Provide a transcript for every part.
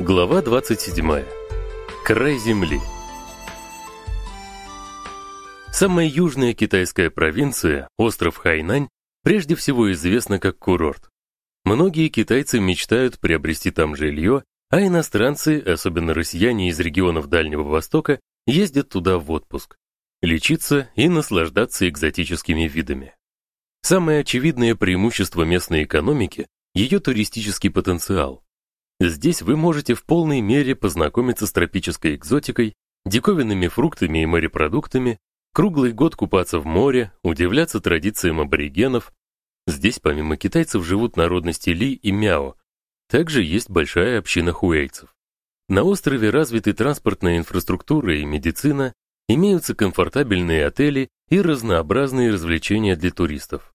Глава 27. Край земли. Самая южная китайская провинция, остров Хайнань, прежде всего известна как курорт. Многие китайцы мечтают приобрести там жилье, а иностранцы, особенно россияне из регионов Дальнего Востока, ездят туда в отпуск, лечиться и наслаждаться экзотическими видами. Самое очевидное преимущество местной экономики ее туристический потенциал. Здесь вы можете в полной мере познакомиться с тропической экзотикой, диковинными фруктами и морепродуктами, круглый год купаться в море, удивляться традициям аборигенов. Здесь помимо китайцев живут народности Ли и Мяо. Также есть большая община хуэйцев. На острове развиты транспортная инфраструктура и медицина, имеются комфортабельные отели и разнообразные развлечения для туристов.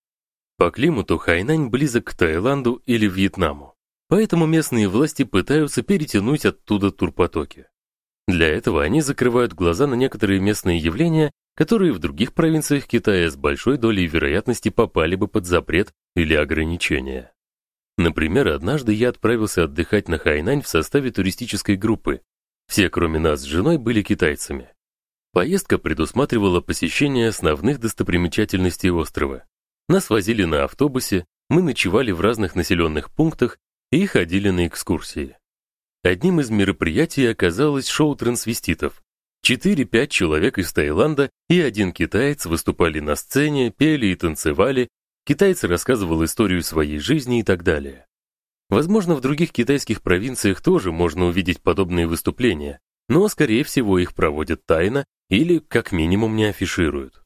По климату Хайнань близок к Таиланду или Вьетнаму. Поэтому местные власти пытаются перетянуть оттуда турпотоки. Для этого они закрывают глаза на некоторые местные явления, которые в других провинциях Китая с большой долей вероятности попали бы под запрет или ограничения. Например, однажды я отправился отдыхать на Хайнань в составе туристической группы. Все, кроме нас с женой, были китайцами. Поездка предусматривала посещение основных достопримечательностей острова. Нас возили на автобусе, мы ночевали в разных населенных пунктах и ходили на экскурсии. Одним из мероприятий оказалось шоу трансвеститов. 4-5 человек из Таиланда и один китаец выступали на сцене, пели и танцевали. Китаец рассказывал историю своей жизни и так далее. Возможно, в других китайских провинциях тоже можно увидеть подобные выступления, но скорее всего их проводят тайно или как минимум не афишируют.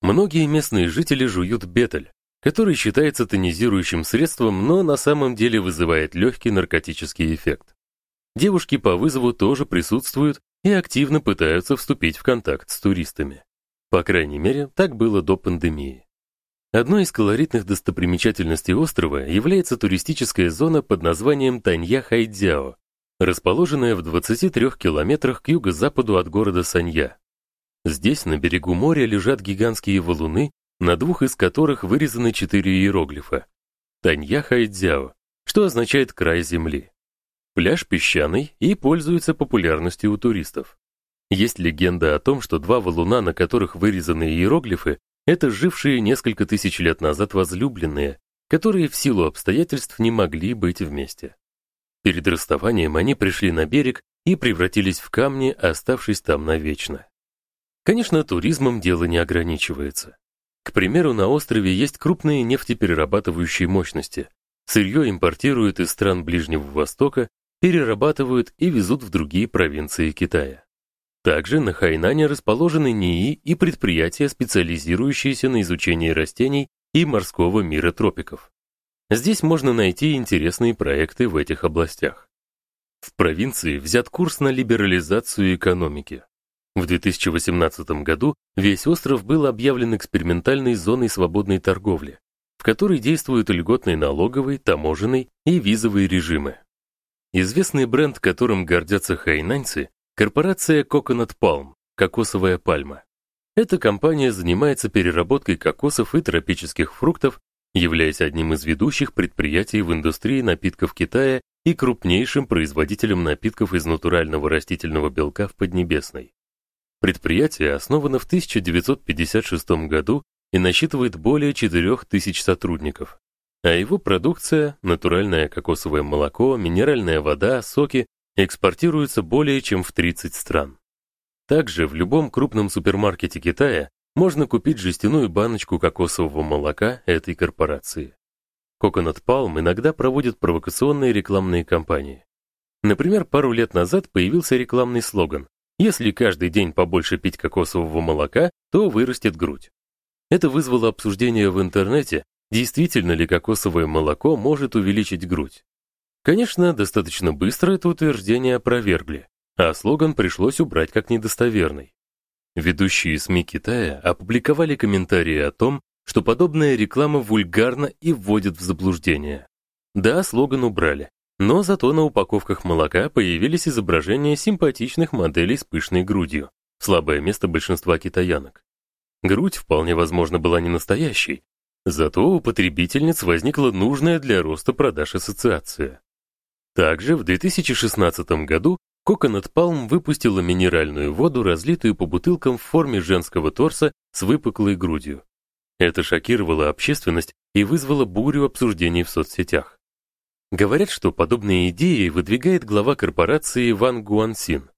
Многие местные жители жуют бетель, который считается тонизирующим средством, но на самом деле вызывает легкий наркотический эффект. Девушки по вызову тоже присутствуют и активно пытаются вступить в контакт с туристами. По крайней мере, так было до пандемии. Одной из колоритных достопримечательностей острова является туристическая зона под названием Танья-Хайцзяо, расположенная в 23 километрах к юго-западу от города Санья. Здесь на берегу моря лежат гигантские валуны, на двух из которых вырезаны четыре иероглифа. Танья Хайцзяо, что означает край земли. Пляж песчаный и пользуется популярностью у туристов. Есть легенда о том, что два валуна, на которых вырезаны иероглифы, это жившие несколько тысяч лет назад возлюбленные, которые в силу обстоятельств не могли быть вместе. Перед расставанием они пришли на берег и превратились в камни, оставшись там навечно. Конечно, туризмом дело не ограничивается. К примеру, на острове есть крупные нефтеперерабатывающие мощности. Сырье импортируют из стран Ближнего Востока, перерабатывают и везут в другие провинции Китая. Также на Хайнане расположены НИИ и предприятия, специализирующиеся на изучении растений и морского мира тропиков. Здесь можно найти интересные проекты в этих областях. В провинции взят курс на либерализацию экономики. В 2018 году весь остров был объявлен экспериментальной зоной свободной торговли, в которой действуют льготный налоговый, таможенный и визовый режимы. Известный бренд, которым гордятся хайнаньцы, корпорация Coconut Palm, кокосовая пальма. Эта компания занимается переработкой кокосов и тропических фруктов, являясь одним из ведущих предприятий в индустрии напитков Китая и крупнейшим производителем напитков из натурального растительного белка в Поднебесной. Предприятие основано в 1956 году и насчитывает более 4000 сотрудников. А его продукция натуральное кокосовое молоко, минеральная вода, соки экспортируются более чем в 30 стран. Также в любом крупном супермаркете Китая можно купить жестяную баночку кокосового молока этой корпорации. Coconut Palm иногда проводит провокационные рекламные кампании. Например, пару лет назад появился рекламный слоган если каждый день побольше пить кокосового молока, то вырастет грудь. Это вызвало обсуждение в интернете, действительно ли кокосовое молоко может увеличить грудь. Конечно, достаточно быстро это утверждение опровергли, а слоган пришлось убрать как недостоверный. Ведущие СМИ Китая опубликовали комментарии о том, что подобная реклама вульгарна и вводит в заблуждение. Да, слоган убрали, но зато на упаковках молока появились изображения симпатичных моделей с пышной грудью, слабое место большинства китаянок. Грудь вполне возможно была не настоящей, зато у потребительниц возникла нужная для роста продаж ассоциация. Также в 2016 году Coconut Palm выпустила минеральную воду, разлитую по бутылкам в форме женского торса с выпуклой грудью. Это шокировало общественность и вызвало бурю обсуждений в соцсетях. Говорят, что подобные идеи выдвигает глава корпорации Ван Гуансин.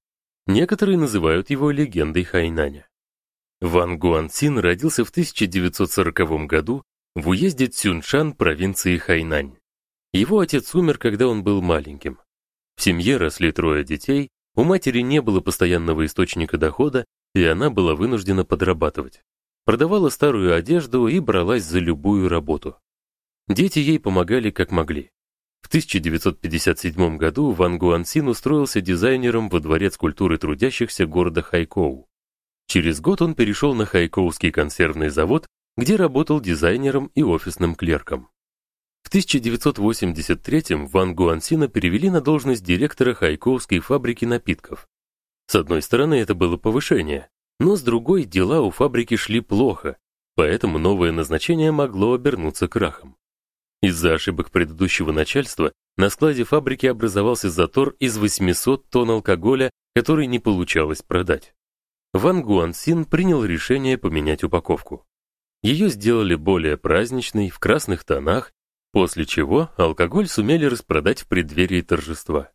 Некоторые называют его легендой Хайнаня. Ван Гуансин родился в 1940 году в уезде Цюньшан провинции Хайнань. Его отец умер, когда он был маленьким. В семье росли трое детей, у матери не было постоянного источника дохода, и она была вынуждена подрабатывать. Продавала старую одежду и бралась за любую работу. Дети ей помогали как могли. В 1957 году Ван Гуансин устроился дизайнером во дворец культуры трудящихся города Хайкоу. Через год он перешел на Хайкоуский консервный завод, где работал дизайнером и офисным клерком. В 1983-м Ван Гуансина перевели на должность директора Хайкоуской фабрики напитков. С одной стороны, это было повышение, но с другой дела у фабрики шли плохо, поэтому новое назначение могло обернуться крахом. Из-за ошибок предыдущего начальства на складе фабрики образовался затор из 800 тонн алкоголя, который не получалось продать. Ван Гуансин принял решение поменять упаковку. Ее сделали более праздничной, в красных тонах После чего алкоголь сумели распродать в преддверии торжества.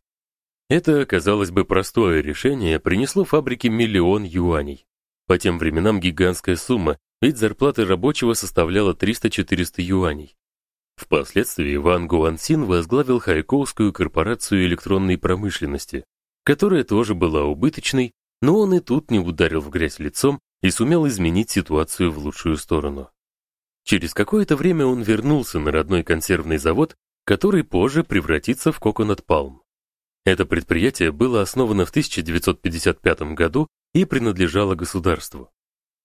Это, казалось бы, простое решение принесло фабрике миллион юаней. По тем временам гигантская сумма, ведь зарплата рабочего составляла 300-400 юаней. Впоследствии Ван Гуансин возглавил Хайкоускую корпорацию электронной промышленности, которая тоже была убыточной, но он и тут не ударил в грязь лицом и сумел изменить ситуацию в лучшую сторону. Через какое-то время он вернулся на родной консервный завод, который позже превратится в Coconut Palm. Это предприятие было основано в 1955 году и принадлежало государству.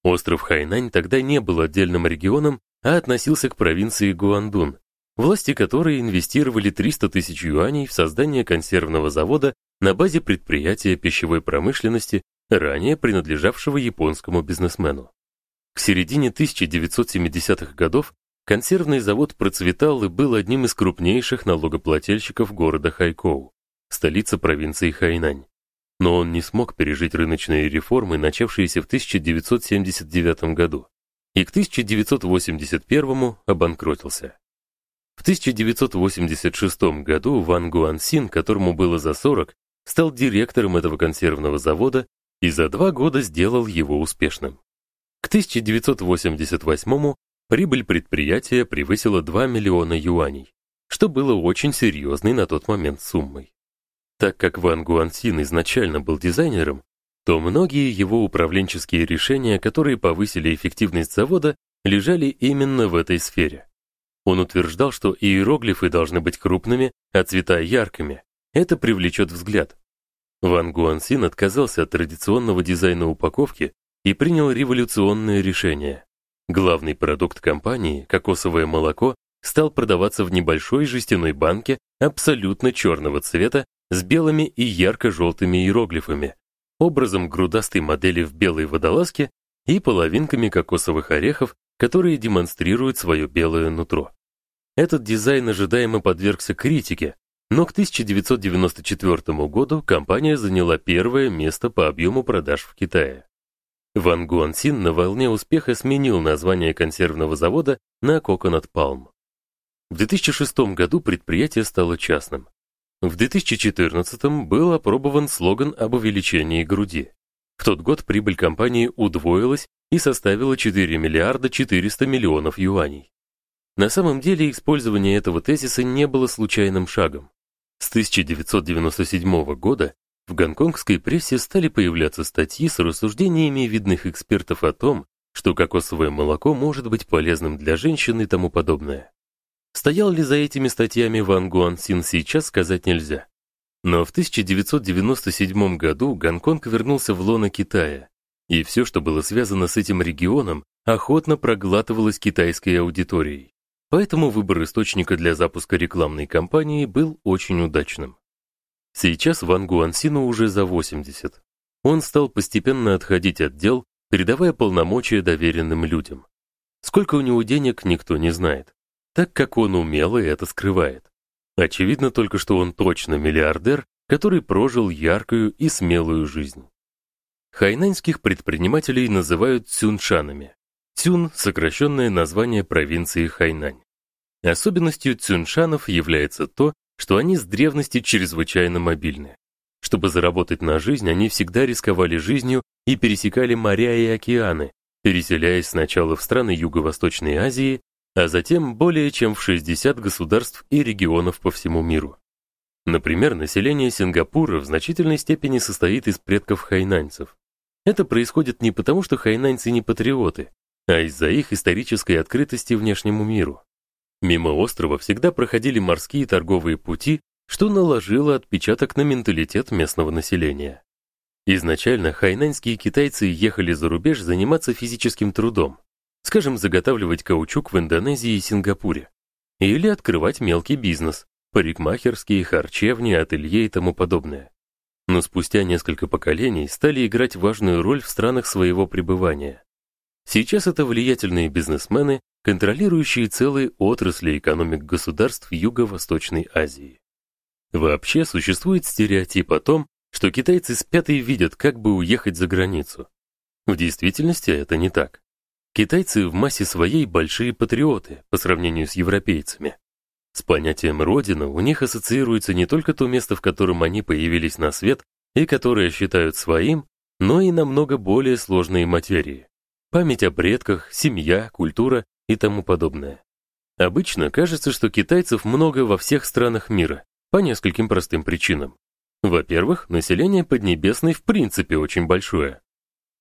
Остров Хайнань тогда не был отдельным регионом, а относился к провинции Гуандун, власти которой инвестировали 300 тысяч юаней в создание консервного завода на базе предприятия пищевой промышленности, ранее принадлежавшего японскому бизнесмену. К середине 1970-х годов консервный завод процветал и был одним из крупнейших налогоплательщиков города Хайкоу, столица провинции Хайнань. Но он не смог пережить рыночные реформы, начавшиеся в 1979 году, и к 1981 обанкротился. В 1986 году Ван Гуансин, которому было за 40, стал директором этого консервного завода и за два года сделал его успешным. К 1988 прибыль предприятия превысила 2 миллиона юаней, что было очень серьезной на тот момент суммой. Так как Ван Гуансин изначально был дизайнером, то многие его управленческие решения, которые повысили эффективность завода, лежали именно в этой сфере. Он утверждал, что иероглифы должны быть крупными, а цвета яркими. Это привлечет взгляд. Ван Гуансин отказался от традиционного дизайна упаковки и принял революционное решение. Главный продукт компании, кокосовое молоко, стал продаваться в небольшой жестяной банке абсолютно черного цвета с белыми и ярко желтыми иероглифами, образом грудастой модели в белой водолазке и половинками кокосовых орехов, которые демонстрируют свое белое нутро. Этот дизайн ожидаемо подвергся критике, но к 1994 году компания заняла первое место по объему продаж в Китае. Ван Гуансин на волне успеха сменил название консервного завода на Coconut Palm. В 2006 году предприятие стало частным. В 2014 был опробован слоган об увеличении груди. В тот год прибыль компании удвоилась и составила 4 миллиарда 400 миллионов юаней. На самом деле использование этого тезиса не было случайным шагом. С 1997 года в гонконгской прессе стали появляться статьи с рассуждениями видных экспертов о том, что кокосовое молоко может быть полезным для женщин и тому подобное. Стоял ли за этими статьями Ван Гуансин сейчас сказать нельзя. Но в 1997 году Гонконг вернулся в лоно Китая, и все, что было связано с этим регионом, охотно проглатывалось китайской аудиторией. Поэтому выбор источника для запуска рекламной кампании был очень удачным. Сейчас Ван Гуансину уже за 80. Он стал постепенно отходить от дел, передавая полномочия доверенным людям. Сколько у него денег, никто не знает, так как он умело это скрывает. Очевидно только, что он точно миллиардер, который прожил яркую и смелую жизнь. Хайнаньских предпринимателей называют цюншанами. Цюн сокращенное название провинции Хайнань. Особенностью цюншанов является то, что они с древности чрезвычайно мобильны. Чтобы заработать на жизнь, они всегда рисковали жизнью и пересекали моря и океаны, переселяясь сначала в страны Юго-Восточной Азии, а затем более чем в 60 государств и регионов по всему миру. Например, население Сингапура в значительной степени состоит из предков хайнаньцев. Это происходит не потому, что хайнаньцы не патриоты, а из-за их исторической открытости внешнему миру. Мимо острова всегда проходили морские торговые пути, что наложило отпечаток на менталитет местного населения. Изначально хайнаньские китайцы ехали за рубеж заниматься физическим трудом, скажем, заготавливать каучук в Индонезии и Сингапуре, или открывать мелкий бизнес, парикмахерские, харчевни, ателье и тому подобное. Но спустя несколько поколений стали играть важную роль в странах своего пребывания. Сейчас это влиятельные бизнесмены, контролирующие целые отрасли экономик государств Юго-Восточной Азии. Вообще существует стереотип о том, что китайцы спят и видят, как бы уехать за границу. В действительности это не так. Китайцы в массе своей большие патриоты по сравнению с европейцами. С понятием родина у них ассоциируется не только то место, в котором они появились на свет и которое считают своим, но и намного более сложные материи. Память о предках, семья, культура и тому подобное. Обычно кажется, что китайцев много во всех странах мира, по нескольким простым причинам. Во-первых, население Поднебесной в принципе очень большое.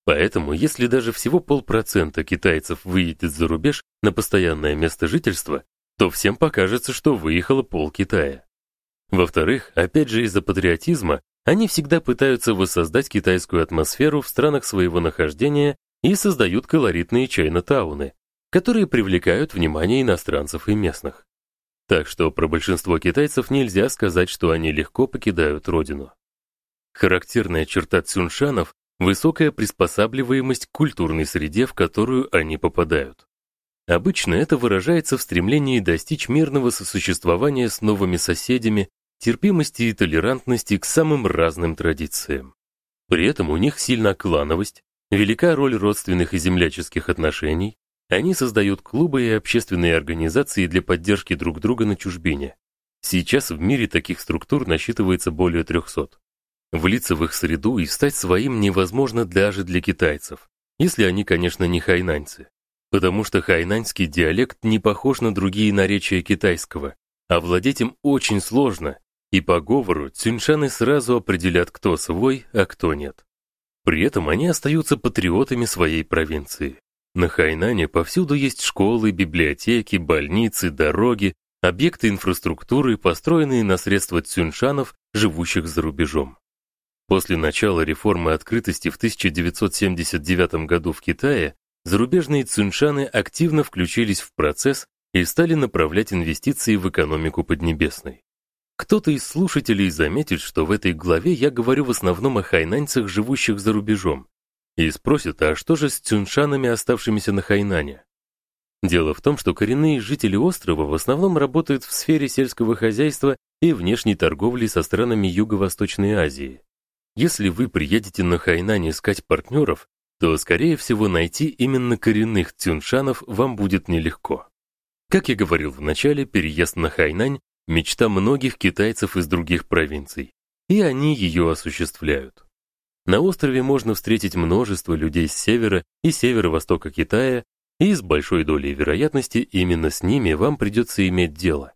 Поэтому, если даже всего полпроцента китайцев выедет за рубеж на постоянное место жительства, то всем покажется, что выехало пол Китая. Во-вторых, опять же из-за патриотизма, они всегда пытаются воссоздать китайскую атмосферу в странах своего нахождения и создают колоритные чайно-тауны, которые привлекают внимание иностранцев и местных. Так что про большинство китайцев нельзя сказать, что они легко покидают родину. Характерная черта цюншанов высокая приспосабливаемость к культурной среде, в которую они попадают. Обычно это выражается в стремлении достичь мирного сосуществования с новыми соседями, терпимости и толерантности к самым разным традициям. При этом у них сильна клановость, велика роль родственных и земляческих отношений, они создают клубы и общественные организации для поддержки друг друга на чужбине. Сейчас в мире таких структур насчитывается более 300. Влиться в их среду и стать своим невозможно даже для китайцев, если они, конечно, не хайнаньцы потому что хайнаньский диалект не похож на другие наречия китайского, а владеть им очень сложно, и по говору цюньшаны сразу определят, кто свой, а кто нет. При этом они остаются патриотами своей провинции. На Хайнане повсюду есть школы, библиотеки, больницы, дороги, объекты инфраструктуры, построенные на средства цюньшанов, живущих за рубежом. После начала реформы открытости в 1979 году в Китае зарубежные цюньшаны активно включились в процесс и стали направлять инвестиции в экономику Поднебесной. Кто-то из слушателей заметит, что в этой главе я говорю в основном о хайнаньцах, живущих за рубежом, и спросит, а что же с цюньшанами, оставшимися на Хайнане? Дело в том, что коренные жители острова в основном работают в сфере сельского хозяйства и внешней торговли со странами Юго-Восточной Азии. Если вы приедете на Хайнань искать партнеров, то, скорее всего, найти именно коренных цюншанов вам будет нелегко. Как я говорил в начале, переезд на Хайнань мечта многих китайцев из других провинций, и они ее осуществляют. На острове можно встретить множество людей с севера и северо-востока Китая, и с большой долей вероятности именно с ними вам придется иметь дело,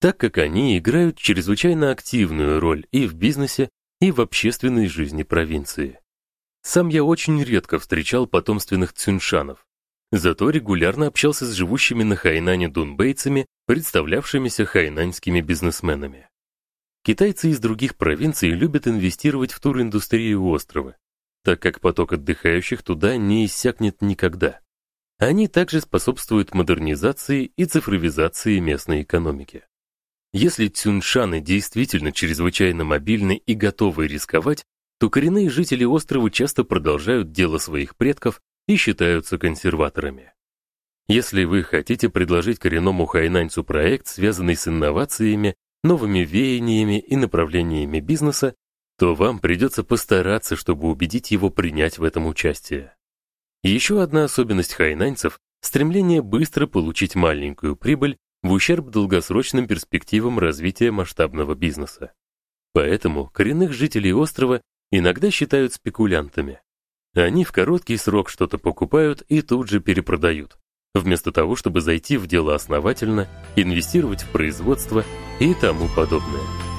так как они играют чрезвычайно активную роль и в бизнесе, и в общественной жизни провинции. Сам я очень редко встречал потомственных цюньшанов, зато регулярно общался с живущими на Хайнане дунбейцами, представлявшимися хайнаньскими бизнесменами. Китайцы из других провинций любят инвестировать в туриндустрию острова, так как поток отдыхающих туда не иссякнет никогда. Они также способствуют модернизации и цифровизации местной экономики. Если цюньшаны действительно чрезвычайно мобильны и готовы рисковать, то коренные жители острова часто продолжают дело своих предков и считаются консерваторами. Если вы хотите предложить коренному хайнаньцу проект, связанный с инновациями, новыми веяниями и направлениями бизнеса, то вам придется постараться, чтобы убедить его принять в этом участие. Еще одна особенность хайнаньцев стремление быстро получить маленькую прибыль в ущерб долгосрочным перспективам развития масштабного бизнеса. Поэтому коренных жителей острова иногда считают спекулянтами. Они в короткий срок что-то покупают и тут же перепродают, вместо того, чтобы зайти в дело основательно, инвестировать в производство и тому подобное.